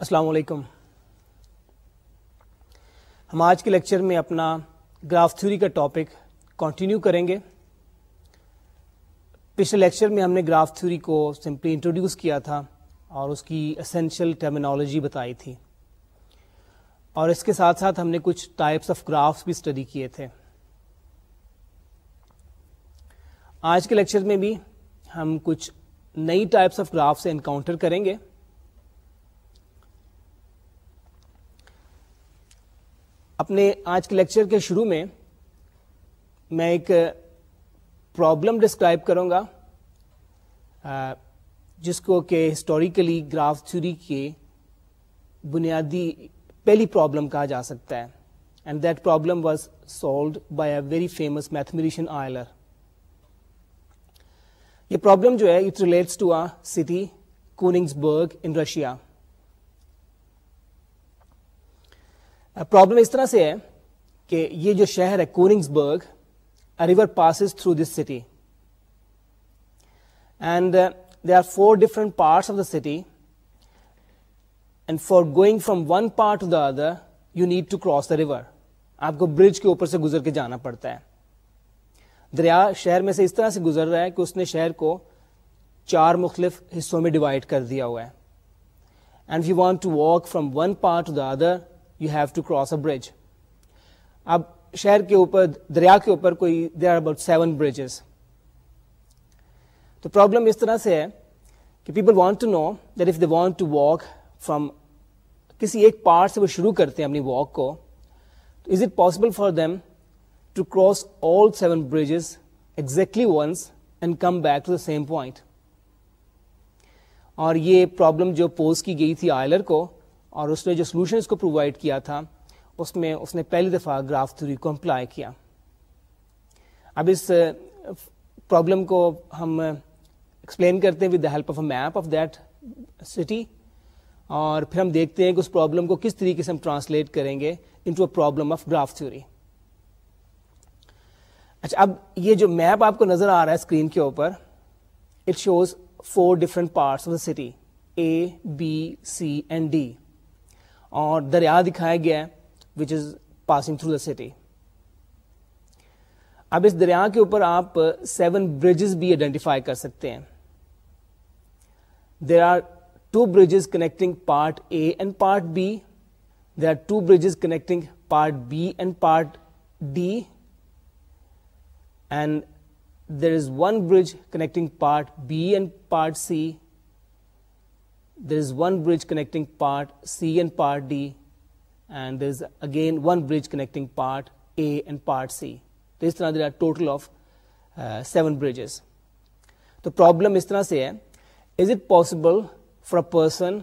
السلام علیکم۔ ہم آج کے لیکچر میں اپنا گراف تھیوری کا ٹاپک کنٹینیو کریں گے۔ پچھلے لیکچر میں ہم نے گراف تھیوری کو سمپلی انٹروڈیوس کیا تھا اور اس کی اسینشیل ٹرمینالوجی بتائی تھی۔ اور اس کے ساتھ ساتھ ہم نے کچھ ٹائپس آف گرافس بھی اسٹڈی کیے تھے۔ آج کے لیکچر میں بھی ہم کچھ نئی ٹائپس آف گراف سے انکاؤنٹر کریں گے۔ اپنے آج کے لیکچر کے شروع میں میں ایک پرابلم ڈسکرائب کروں گا جس کو کہ ہسٹوریکلی گراف تھیوری کے بنیادی پہلی پرابلم کہا جا سکتا ہے and that problem was solved by a very famous mathematician Euler یہ پرابلم جو ہے it relates to a city Konigsberg in Russia problem اس طرح سے ہے کہ یہ جو شہر ہے Konigsberg river passes through this city and there are four different parts of the city and for going from one part to the other you need to cross the river آپ کو برج کے اوپر سے گزر کے جانا پڑتا ہے دریا شہر میں سے اس طرح سے گزر رہا ہے کہ اس نے شہر کو چار مختلف حصوں میں ڈیوائڈ کر دیا ہوا ہے and you want to walk from one part to the other you have to cross a bridge اب شہر کے اوپر، دریا کے اوپر کوئی there are about seven bridges تو پرابلم اس طرح سے ہے کہ people want to know that if they want to walk from کسی ایک پارٹ سے وہ شروع کرتے ہیں اپنی واک کو، تو is it possible for them to cross all seven bridges exactly once and come back to the same point اور یہ پرابلم جو پوز کی گئی تھی آئلر کو اور اس نے جو سولوشن اس کو پرووائڈ کیا تھا، اس میں اس نے پہلی دفعہ گراف تھوری کو امپلائی کیا۔ اب اس پرابلم کو ہم ایکسپلین کرتے ہیں with the help of a map of that city اور پھر ہم دیکھتے ہیں کہ اس پرابلم کو کس طریقے سے ہم ٹرانسلیٹ کریں گے into a problem of graph theory اچھا اب یہ جو میپ آپ کو نظر آ رہا ہے اسکرین کے اوپر it shows four different parts of the city A B C and D اور دریا دکھایا گیا ہے which is passing through the city اب اس دریا کے اوپر آپ سیون برجز بھی آئیڈینٹیفائی کر سکتے ہیں۔ There are two bridges connecting part A and part B there are two bridges connecting part B and part D and there is one bridge connecting part B and part C there is one bridge connecting part C and part D and there is again one bridge connecting part A and part C تو اس طرح there are total of seven bridges تو problem اس طرح سے ہے is it possible for a person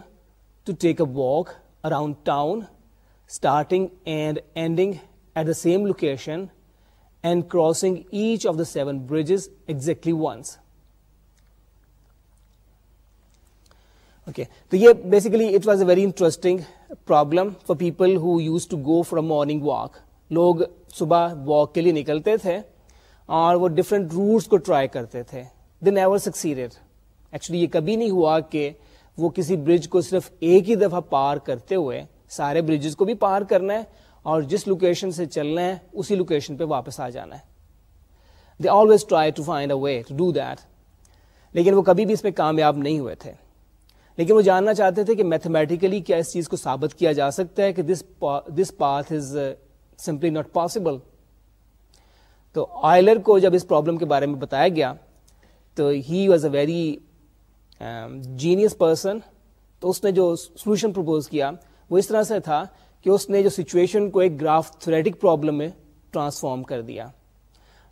to take a walk around town starting and ending at the same location and crossing each of the seven bridges exactly once okay تو یہ basically it was a very interesting problem for people who used to go for morning walk لوگ صبح walk کے لیے نکلتے تھے اور وہ ڈفرینٹ روٹس کو ٹرائی کرتے تھے. دے نیور سکسیڈیڈ ایکچولی یہ کبھی نہیں ہوا کہ وہ کسی برج کو صرف ایک ہی دفعہ پار کرتے ہوئے سارے برجز کو بھی پار کرنا ہے اور جس لوکیشن سے چلنا ہے، اسی لوکیشن پہ واپس آ جانا ہے۔ They always try to find a way to do that لیکن وہ کبھی بھی اس میں کامیاب نہیں ہوئے تھے۔ لیکن وہ جاننا چاہتے تھے کہ میتھمیٹیکلی کیا اس چیز کو ثابت کیا جا سکتا ہے کہ this this path is simply not possible تو آئلر کو جب اس پرابلم کے بارے میں بتایا گیا، تو he was a very genius person تو اس نے جو سولوشن پرپوز کیا، وہ اس طرح سے تھا کہ اس نے جو سچویشن کو ایک گراف تھریٹک پرابلم میں ٹرانسفارم کر دیا۔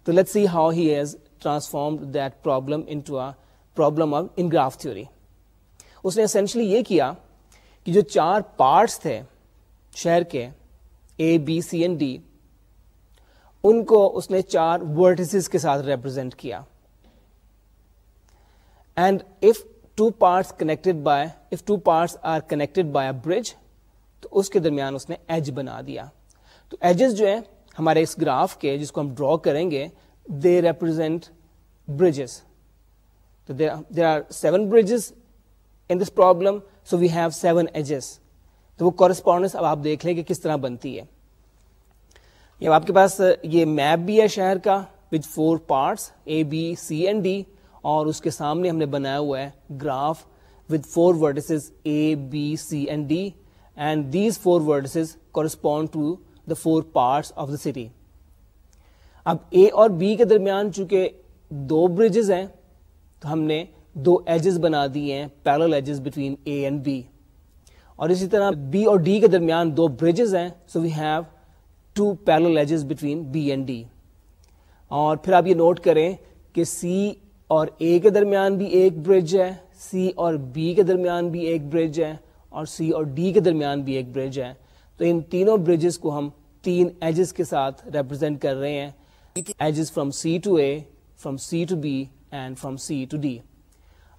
تو let see how he has transform that problem into problem of in graph theory اس نے اسینشلی یہ کیا کہ جو چار پارٹس تھے شہر کے A B C and D ان کو اس نے چار ورٹس کے ساتھ ریپرزینٹ کیا. And if two parts connected by if two parts are connected by a bridge تو اس کے درمیان اس نے ایج بنا دیا. تو ایجز جو ہے ہمارے اس گراف کے جس کو ہم ڈرا کریں گے دے ریپرزینٹ برجز تو there are seven bridges in this problem so we have seven edges. تو وہ کورسپونڈنس اب آپ دیکھ لیں کہ کس طرح بنتی ہے۔ اب آپ کے پاس، یہ میپ بھی ہے شہر کا with four parts A B C and D اور اس کے سامنے ہم نے بنایا ہوا ہے graph with four vertices A B C and D and these four vertices correspond to the four parts of the city اب اے اور بی کے درمیان چونکہ دو بریجز ہیں، تو ہم نے دو ایجز بنا دیے ہیں parallel edges between A and B اور اسی طرح بی اور ڈی کے درمیان دو بریجز ہیں so we have two parallel edges between B and D اور پھر آپ یہ نوٹ کریں کہ سی اور اے کے درمیان بھی ایک برج ہے سی اور بی کے درمیان بھی ایک برج ہے، اور سی اور ڈی کے درمیان بھی ایک برج ہے۔ تو ان تینوں برجز کو ہم تین ایجز کے ساتھ ریپرزینٹ کر رہے ہیں edges from C to A from C to B and from C to D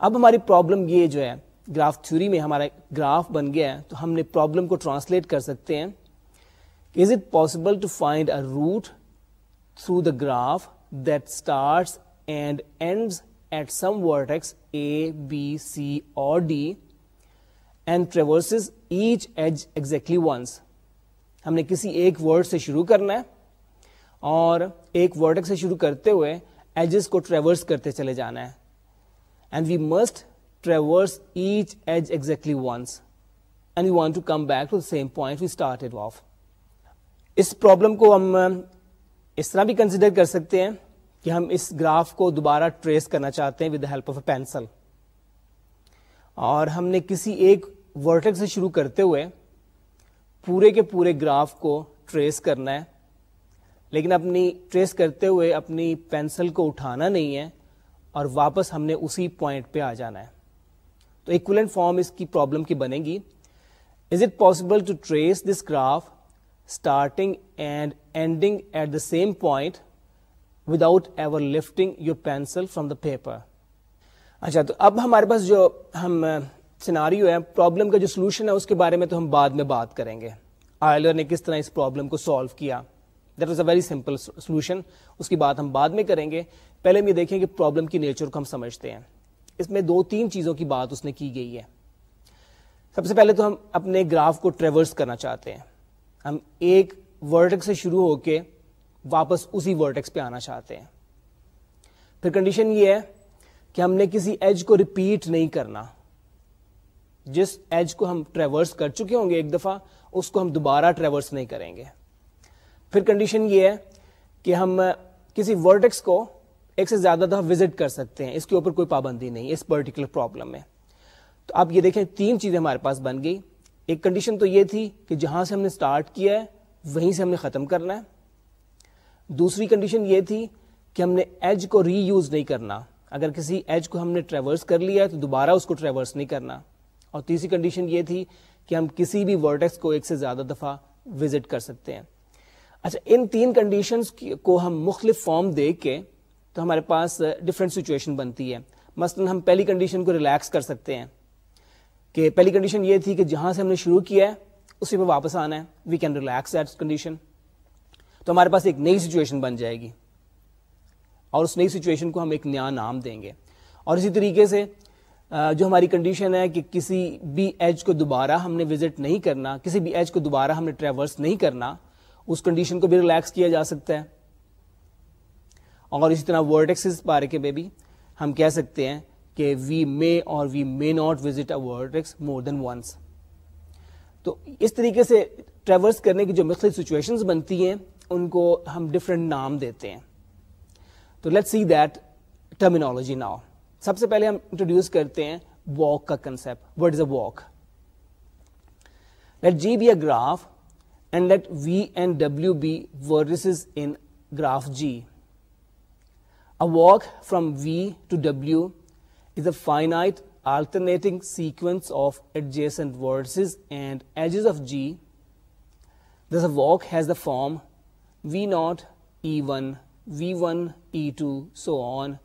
اب ہماری پرابلم یہ جو ہے گراف تھیوری میں ہمارا گراف بن گیا ہے، تو ہم نے پرابلم کو ٹرانسلیٹ کر سکتے ہیں۔ Is it possible to find a route through the graph that starts and ends at some vertex A B C or D and traverses each edge exactly once ہم نے کسی ایک ورڈ سے شروع کرنا ہے اور ایک ورڈ سے شروع کرتے ہوئے ایجز کو ٹریورس کرتے چلے جانا ہے۔ And we must traverse each edge exactly once and we want to come back to same point we start off us problem کو ہم اس طرح بھی کنسیڈر کر سکتے ہیں کہ ہم اس گراف کو دوبارہ ٹریس کرنا چاہتے ہیں with the help of a pencil اور ہم نے کسی ایک ورٹک سے شروع کرتے ہوئے پورے کے پورے گراف کو ٹریس کرنا ہے. لیکن اپنی ٹریس کرتے ہوئے اپنی پینسل کو اٹھانا نہیں ہے. اور واپس ہم نے اسی پوائنٹ پہ آ جانا ہے۔ تو ایکولنٹ فارم اس کی پرابلم کی بنے گی۔ Is it possible to trace this graph starting and ending at the same point without ever lifting your pencil from the paper اچھا تو اب ہمارے پاس جو ہم سیناریو ہے پرابلم کا جو سولوشن ہے، اس کے بارے میں تو ہم بعد میں بات کریں گے۔ آئلر نے کس طرح اس پرابلم کو سالو کیا؟ That was a very simple solution اس کی بات ہم بعد میں کریں گے۔ پہلے ہم یہ دیکھیں کہ پرابلم کی نیچر کو ہم سمجھتے ہیں۔ اس میں دو تین چیزوں کی بات اس نے کی گئی ہے۔ سب سے پہلے تو ہم اپنے گراف کو ٹریورس کرنا چاہتے ہیں۔ ہم ایک ورٹکس سے شروع ہو کے واپس اسی ورٹکس پہ آنا چاہتے ہیں۔ پھر کنڈیشن یہ ہے کہ ہم نے کسی ایج کو ریپیٹ نہیں کرنا۔ جس ایج کو ہم ٹریورس کر چکے ہوں گے ایک دفعہ، اس کو ہم دوبارہ ٹریورس نہیں کریں گے۔ پھر کنڈیشن یہ ہے کہ ہم کسی ورٹکس کو ایک سے زیادہ دفعہ وزٹ کر سکتے ہیں، اس کے اوپر کوئی پابندی نہیں، اس پرٹیکولر پرابلم میں۔ تو آپ یہ دیکھیں، تین چیزیں ہمارے پاس بن گئی۔ ایک کنڈیشن تو یہ تھی کہ جہاں سے ہم نے اسٹارٹ کیا ہے، وہیں سے ہم نے ختم کرنا ہے۔ دوسری کنڈیشن یہ تھی کہ ہم نے ایج کو ری یوز نہیں کرنا۔ اگر کسی ایج کو ہم نے ٹریورس کر لیا ہے، تو دوبارہ اس کو ٹریورس نہیں کرنا۔ اور تیسری کنڈیشن یہ تھی کہ ہم کسی بھی ورٹیکس کو ایک سے زیادہ دفعہ وزٹ کر سکتے ہیں۔ اچھا ان تین کنڈیشنز کو ہم مختلف فارم دے کے تو ہمارے پاس ڈفرینٹ سچویشن بنتی ہے۔ مثلا ہم پہلی کنڈیشن کو ریلیکس کر سکتے ہیں کہ پہلی کنڈیشن یہ تھی کہ جہاں سے ہم نے شروع کیا ہے، اسی پہ واپس آنا ہے۔ We can relax that condition تو ہمارے پاس ایک نئی سچویشن بن جائے گی۔ اور اس نئی سچویشن کو ہم ایک نیا نام دیں گے۔ اور اسی طریقے سے جو ہماری کنڈیشن ہے کہ کسی بھی ایج کو دوبارہ ہم نے وزٹ نہیں کرنا، کسی بھی ایج کو دوبارہ ہم نے ٹریورس نہیں کرنا، اس کنڈیشن کو بھی ریلیکس کیا جا سکتا ہے۔ اور اسی طرح ورڈیکس بارے کے میں بھی ہم کہہ سکتے ہیں کہ we may or we may not visit a vertex more than once تو اس طریقے سے ٹریورس کرنے کی جو مختلف سچویشن بنتی ہیں، ان کو ہم ڈفرینٹ نام دیتے ہیں. تو let see that terminology now سب سے پہلے ہم انٹروڈیوس کرتے ہیں واک کا concept what is a walk let G be a graph and let V and W be vertices in graph G A walk from V to W is a finite alternating sequence of adjacent vertices and edges of G. Thus a walk has the form V0, E1, V1, E2, so on,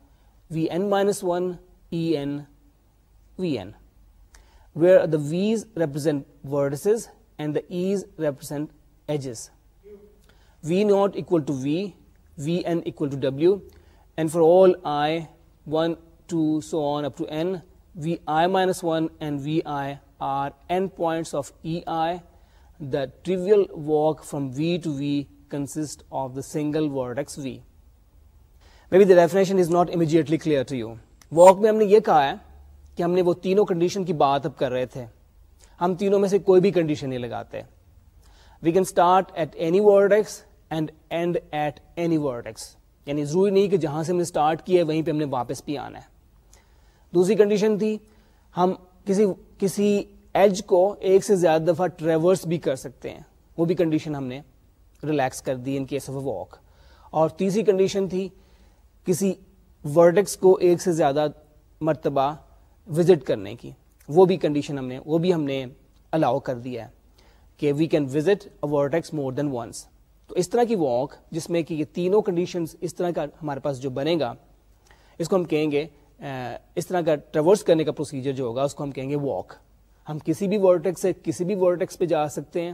Vn-1, En, Vn, where the V's represent vertices and the E's represent edges. V0 equal to V, Vn equal to W, and for all I, 1, 2, so on up to n, Vi minus 1 and Vi are endpoints of EI, the trivial walk from V to V consists of the single vertex V. Maybe the definition is not immediately clear to you. Walk میں ہم نے یہ کہا ہے کہ ہم نے وہ تینوں کنڈیشن کی بات اب کر رہے تھے ہم تینوں میں سے کوئی بھی کنڈیشن نہیں لگاتے we can start at any vertex and end at any vertex یعنی ضروری نہیں کہ جہاں سے ہم نے اسٹارٹ کیا ہے، وہیں پہ ہم نے واپس بھی آنا ہے۔ دوسری کنڈیشن تھی، ہم کسی کسی ایج کو ایک سے زیادہ دفعہ ٹریورس بھی کر سکتے ہیں۔ وہ بھی کنڈیشن ہم نے ریلیکس کر دی، in case of a walk اور تیسری کنڈیشن تھی، کسی ورڈکس کو ایک سے زیادہ مرتبہ وزٹ کرنے کی۔ وہ بھی کنڈیشن ہم نے، وہ بھی ہم نے الاؤ کر دیا ہے کہ we can visit vertex more than once تو اس طرح کی واک جس میں کہ یہ تینوں کنڈیشن اس طرح کا ہمارے پاس جو بنے گا، اس کو ہم کہیں گے اس طرح کا ٹریورس کرنے کا پروسیجر جو ہوگا، اس کو ہم کہیں گے واک ہم کسی بھی ورٹیکس سے کسی بھی ورٹیکس پہ جا سکتے ہیں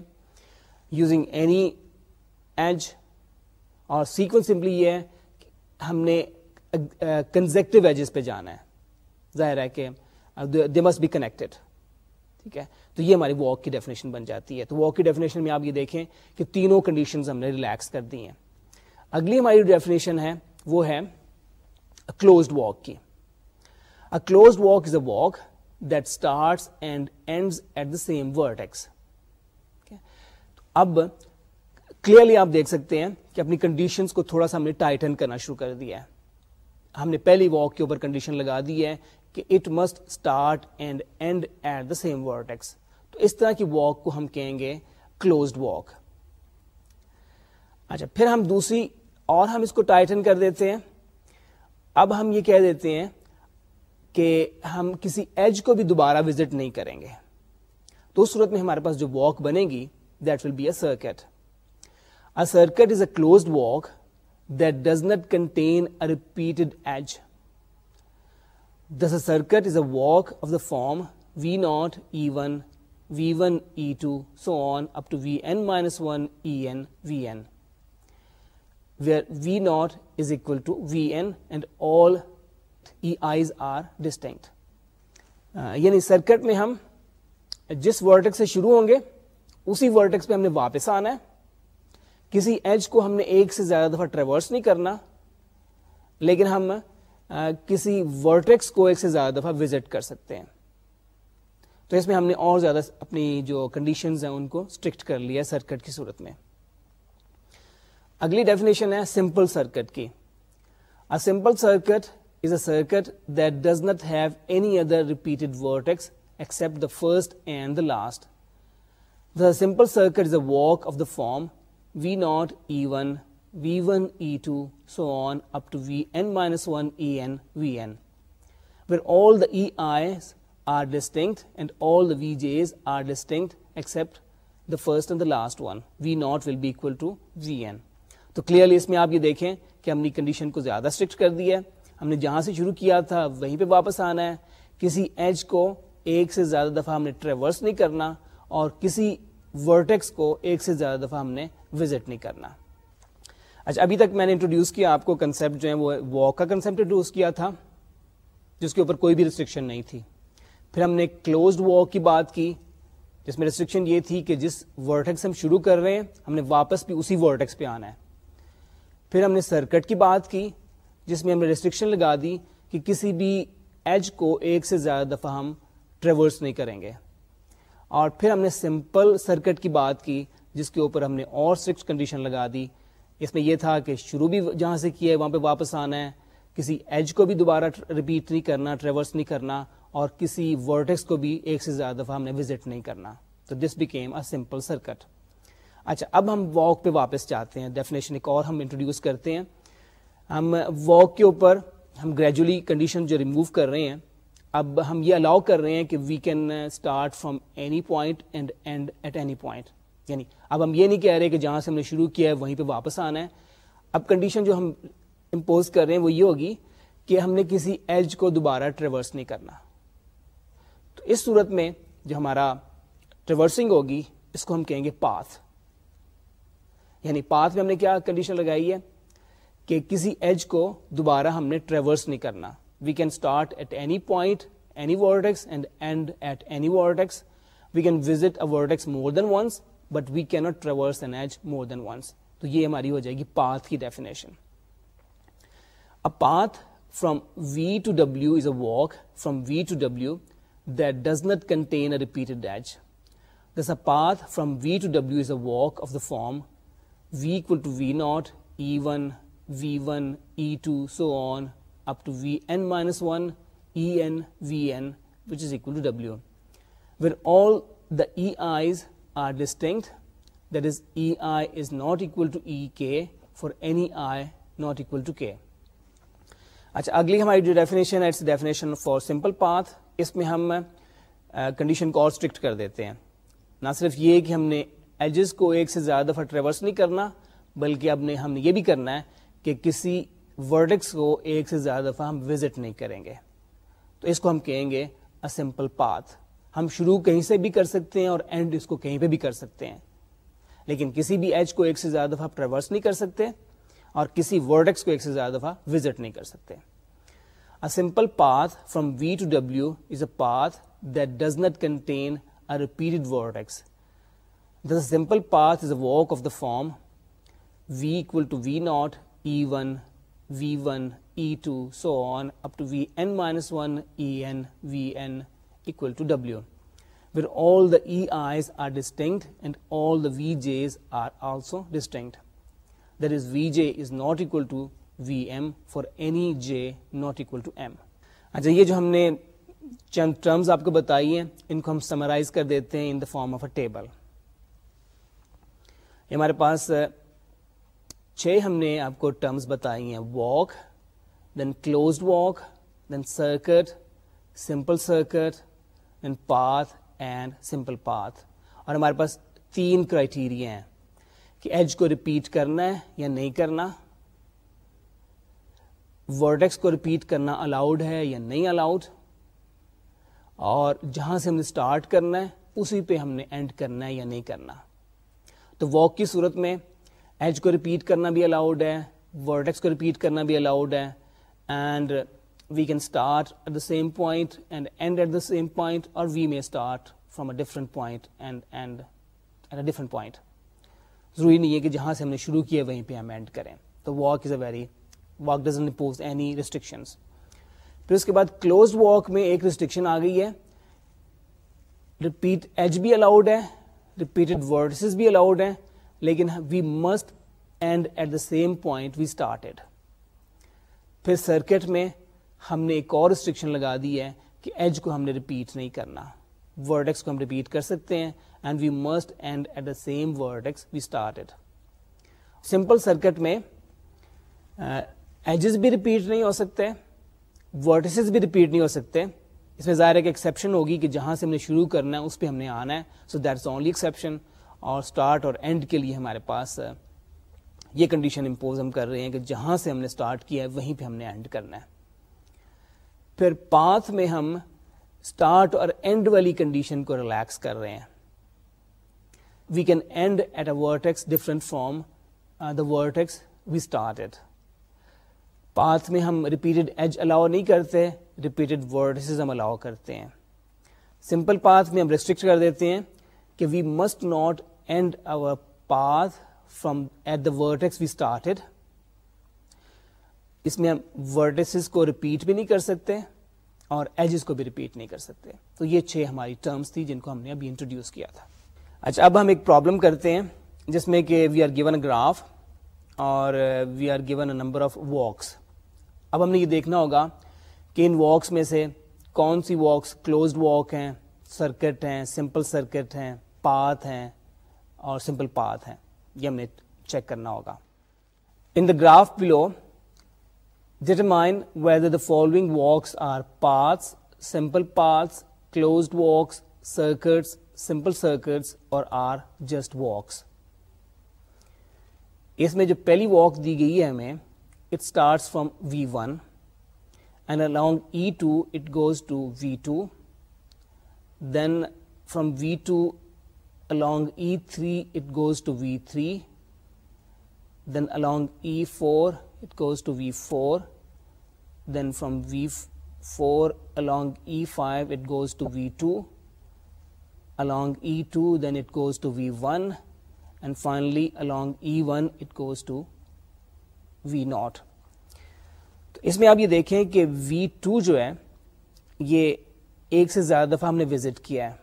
یوزنگ اینی ایج اور سیکوینس سمپلی یہ ہے ہم نے کنزیکٹو ایجز پہ جانا ہے۔ ظاہر ہے کہ دے مسٹ بی کنیکٹڈ ٹھیک ہے؟ تو یہ ہماری واک کی ڈیفینیشن بن جاتی ہے۔ تو واک کی ڈیفینیشن میں آپ یہ دیکھیں کہ تینوں کنڈیشنز ہم نے ریلیکس کر دی ہیں۔ اگلی ہماری ڈیفینیشن ہے، وہ ہے کلوزڈ واک کی۔ Closed walk is a walk that start and end at the same vertex اب کلیئرلی آپ دیکھ سکتے ہیں کہ اپنی کنڈیشنز کو تھوڑا سا ہم نے ٹائٹن کرنا شروع کر دیا ہے۔ ہم نے پہلی واک کے اوپر کنڈیشن لگا دی ہے۔ کہ it must start and end at the same vertex تو اس طرح کی واک کو ہم کہیں گے کلوزڈ واک اچھا پھر ہم دوسری اور ہم اس کو ٹائٹن کر دیتے ہیں۔ اب ہم یہ کہہ دیتے ہیں کہ ہم کسی ایج کو بھی دوبارہ وزٹ نہیں کریں گے۔ تو اس صورت میں ہمارے پاس جو واک بنے گی that will be a circuit a circuit is a closed walk that does not contain a repeated edge this a circuit is a walk of the form V naught E one V one E two so on up to V N minus one E N V N where V naught is equal to V N and all E I's are distinct یعنی circuit میں ہم جس vertex سے شروع ہوں گے اسی vertex پہ ہم نے واپس آنا ہے کسی ایج کو ہم نے ایک سے زیادہ دفعہ ٹریورس نہیں کرنا لیکن ہم کسی ورٹیکس کو ایک سے زیادہ دفعہ وزٹ کر سکتے ہیں۔ تو اس میں ہم نے اور زیادہ اپنی جو کنڈیشنز ہیں ان کو اسٹرکٹ کر لیا سرکٹ کی صورت میں۔ اگلی ڈیفینیشن ہے سمپل سرکٹ کی۔ Simple circuit is a circuit that does not have any other repeated is a circuit that does not have any other repeated vertex except the first and the last. The simple circuit is a walk of the form V0 E1, V1 E2, so on up to Vn minus 1 En Vn, where all the Ei's are distinct and all the Vj's are distinct except the first and the last one. V0 will be equal to Vn. تو clearly اس میں آپ یہ دیکھیں کہ ہم نے condition کو زیادہ اسٹرکٹ کر دی ہے ہم نے جہاں سے شروع کیا تھا وہیں پہ واپس آنا ہے کسی ایج کو ایک سے زیادہ دفعہ ہم نے ٹریورس نہیں کرنا اور کسی ورٹیکس کو ایک سے زیادہ دفعہ ہم نے وزٹ نہیں کرنا اچھا ابھی تک میں نے انٹروڈیوس کیا، آپ کو کنسپٹ جو ہے وہ واک کا کنسپٹ انٹروڈیوس کیا تھا، جس کے اوپر کوئی بھی ریسٹرکشن نہیں تھی۔ پھر ہم نے کلوزڈ واک کی بات کی، جس میں ریسٹرکشن یہ تھی کہ جس ورٹیکس ہم شروع کر رہے ہیں، ہم نے واپس بھی اسی ورٹیکس پہ آنا ہے۔ پھر ہم نے سرکٹ کی بات کی، جس میں ہم نے ریسٹرکشن لگا دی کہ کسی بھی ایج کو ایک سے زیادہ دفعہ ہم ٹریورس نہیں کریں گے۔ اور پھر ہم نے سمپل سرکٹ کی بات کی، جس کے اوپر ہم نے اور اسٹرکٹ کنڈیشن لگا دی اس میں یہ تھا کہ شروع بھی جہاں سے کیا ہے، وہاں پہ واپس آنا ہے۔ کسی ایج کو بھی دوبارہ ریپیٹ نہیں کرنا ٹریورس نہیں کرنا، اور کسی ورٹیکس کو بھی ایک سے زیادہ دفعہ ہم نے وزٹ نہیں کرنا۔ تو this became a simple circuit اچھا اب ہم واک پہ واپس جاتے ہیں۔ ڈیفینیشن ایک اور ہم انٹروڈیوس کرتے ہیں۔ ہم واک کے اوپر ہم گریجولی کنڈیشن جو ریموو کر رہے ہیں، اب ہم یہ الاؤ کر رہے ہیں کہ we can start from any point and end at any point یعنی اب ہم یہ نہیں کہہ رہے کہ جہاں سے ہم نے شروع کیا ہے، وہیں پہ واپس آنا ہے۔ اب کنڈیشن جو ہم امپوز کر رہے ہیں وہ یہ ہوگی کہ ہم نے کسی ایج کو دوبارہ ٹریورس نہیں کرنا۔ تو اس صورت میں جو ہمارا ٹریورسنگ ہوگی، اس کو ہم کہیں گے پاتھ یعنی پاتھ میں ہم نے کیا کنڈیشن لگائی ہے کہ کسی ایج کو دوبارہ ہم نے ٹریورس نہیں کرنا۔ We can start at any point any vertex and end at any vertex we can visit a vertex more than once but we can not traverse an edge more than once تو یہ ہماری ہو جائے گی path کی definition a path from V to W is a walk from V to W that does not contain a repeated edge this a path from V to W is a walk of the form V equal to V naught E one V one E two so on up to V N minus one E N V N which is equal to W when all the E I's are distinct that is E I is not equal to E K for any I not equal to K اچھا اگلی ہماری جو definition ہے it's definition for simple path اس میں ہم condition کو اور strict کر دیتے ہیں۔ نہ صرف یہ کہ ہم نے ایجز کو ایک سے زیادہ دفعہ ٹریورس نہیں کرنا، بلکہ اب نے، ہم نے یہ بھی کرنا ہے کہ کسی ورڈکس کو ایک سے زیادہ دفعہ ہم وزٹ نہیں کریں گے۔ تو اس کو ہم کہیں گے اے سمپل پاتھ ہم شروع کہیں سے بھی کر سکتے ہیں اور اینڈ اس کو کہیں پہ بھی کر سکتے ہیں لیکن کسی بھی ایج کو ایک سے زیادہ دفعہ ٹریورس نہیں کر سکتے اور کسی ورڈکس کو ایک سے زیادہ دفعہ وزٹ نہیں کر سکتے A simple path from V to W is a path that does not contain a repeated vertex. The simple path is a walk of the form V equal to V naught, E1, V1, E2, so on, up to Vn minus 1, En, Vn equal to W, where all the Ei's are distinct and all the Vj's are also distinct. That is, Vj is not equal to V M for any J not equal to M اچھا یہ جو ہم نے چند terms آپ کو بتائی ہیں ان کو ہم سمرائز کر دیتے ہیں in the form of a table ہمارے پاس چھ ہم نے آپ کو ٹرمز بتائی ہیں walk then closed walk then circuit simple circuit then path and simple path اور ہمارے پاس تین کرائٹیریا ہیں کہ ایج کو ریپیٹ کرنا ہے یا نہیں کرنا. ورڈیکس کو ریپیٹ کرنا الاؤڈ ہے یا نہیں الاؤڈ اور جہاں سے ہم نے اسٹارٹ کرنا ہے، اسی پہ ہم نے اینڈ کرنا ہے یا نہیں کرنا. تو واک کی صورت میں ایج کو ریپیٹ کرنا بھی الاؤڈ ہے ورڈیکس کو ریپیٹ کرنا بھی الاؤڈ ہے and we can start at the same point and end at the same point or we may start from a different point and end at a different point ضروری نہیں ہے کہ جہاں سے ہم نے شروع کیا وہیں پہ ہم اینڈ کریں۔ تو walk is a very walk doesn't impose any restrictions پھر اس کے بعد کلوز واک میں ایک ریسٹرکشن آ گئی ہے۔ ریپیٹ ایج بھی الاؤڈ ہے۔ ریپیٹڈ ورڈس بھی الاؤڈ ہیں۔ لیکن we must end at the same point we started پھر سرکٹ میں ہم نے ایک اور ریسٹرکشن لگا دی ہے کہ ایج کو ہم نے ریپیٹ نہیں کرنا۔ ورڈ کو ہم ریپیٹ کر سکتے ہیں and we must end at the same vertex we started simple circuit میں ایجز بھی ریپیٹ نہیں ہو سکتے ورٹسز بھی ریپیٹ نہیں ہو سکتے۔ اس میں ظاہر ہے کہ ایکسیپشن ہوگی کہ جہاں سے ہم نے شروع کرنا ہے، اس پہ ہم نے آنا ہے۔ سو دیٹس اونلی ایکسیپشن اور اسٹارٹ اور اینڈ کے لیے ہمارے پاس یہ کنڈیشن امپوز ہم کر رہے ہیں کہ جہاں سے ہم نے اسٹارٹ کیا ہے، وہیں پہ ہم نے اینڈ کرنا ہے۔ پھر پاتھ میں ہم اسٹارٹ اور اینڈ والی کنڈیشن کو ریلیکس کر رہے ہیں۔ We can end at a vertex different from the vertex we start path میں ہم ریپیٹڈ ایج الاؤ نہیں کرتے ریپیٹڈ ورڈ ہم الاؤ کرتے ہیں۔ سمپل پاتھ میں ہم ریسٹرکٹ کر دیتے ہیں کہ we must not end over path from at the vertex we started اس میں ہم ورڈس کو ریپیٹ بھی نہیں کر سکتے اور ایجز کو بھی ریپیٹ نہیں کر سکتے۔ تو یہ چھ ہماری ٹرمس تھی جن کو ہم نے ابھی انٹروڈیوس کیا تھا۔ اچھا اب ہم ایک پرابلم کرتے ہیں جس میں کہ we are given a graph اور we are given a number of walks اب ہم نے یہ دیکھنا ہوگا کہ ان واکس میں سے کون سی واکس کلوزڈ واک ہیں سرکٹ ہیں سمپل سرکٹ ہیں پاتھ ہیں اور سمپل پاتھ ہیں۔ یہ ہم نے چیک کرنا ہوگا۔ In the graph below determine whether the following walks are paths simple paths closed walks circuits simple circuits or are just walks اس میں جو پہلی واک دی گئی ہے ہمیں it starts from V one and along E two it goes to V two then from V two along E three it goes to V three then along E four it goes to V four Then along E4 it goes to V4. Then from V4 along E5 it goes to V2. along E2, then it goes to V1, and finally along E1 it goes to V0. تو اس میں آپ یہ دیکھیں کہ وی to جو ہے یہ ایک سے زیادہ دفعہ ہم نے وزٹ کیا ہے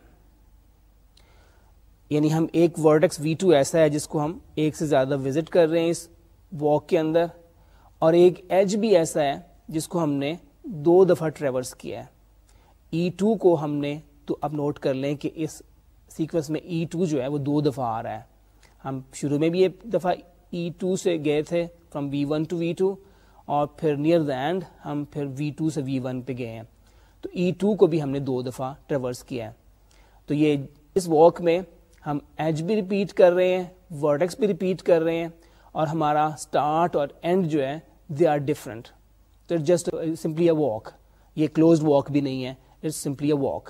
یعنی ہم ایک ورڈکس وی ٹو ایسا ہے جس کو ہم ایک سے زیادہ وزٹ کر رہے ہیں اس واک کے اندر اور ایک ایج بھی ایسا ہے جس کو ہم نے دو دفعہ ٹریورس کیا ہے۔ e ای ٹو کو ہم نے تو اب نوٹ کر لیں کہ اس سیکوینس میں e ای ٹو جو ہے وہ دو دفعہ آ رہا ہے۔ ہم شروع میں بھی ایک دفعہ e ای ٹو سے گئے تھے from V one to V two اور پھر نیئر دا اینڈ ہم پھر وی ٹو سے وی ون پہ گئے ہیں۔ تو ای ٹو کو بھی ہم نے دو دفعہ ٹریورس کیا ہے۔ تو یہ اس واک میں ہم ایج بھی ریپیٹ کر رہے ہیں ورڈکس بھی ریپیٹ کر رہے ہیں، اور ہمارا اسٹارٹ اور اینڈ جو ہے دے آر ڈفرنٹ تو جسٹ سمپلی اے واک یہ کلوزڈ واک بھی نہیں ہے اٹس سمپلی اے واک